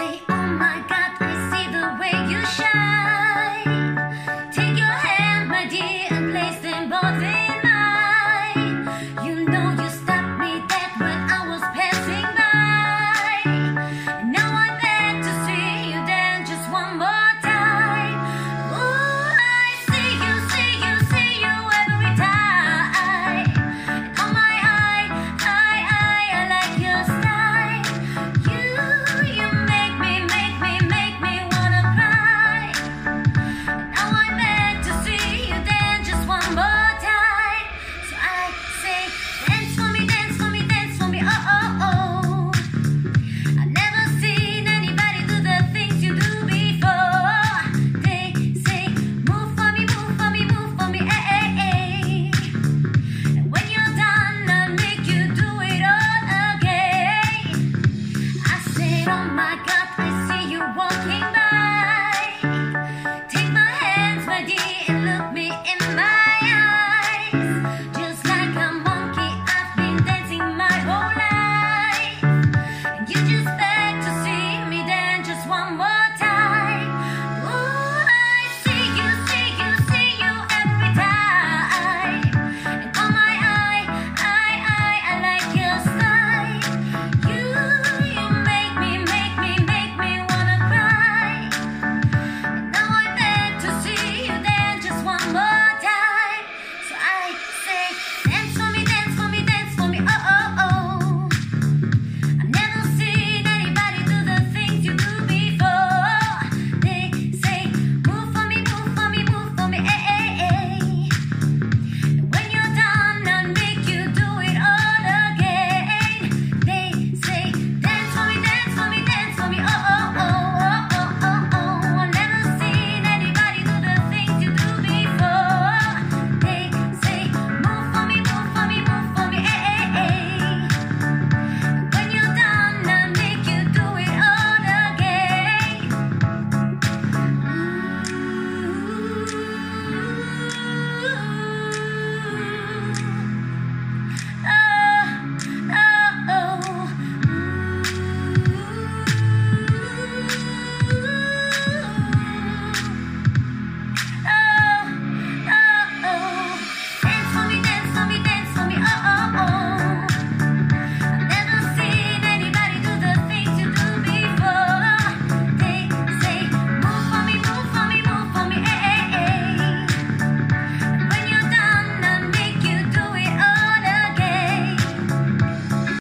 oh my God, I see the way you shine. Take your hand, my dear, and place them both in. my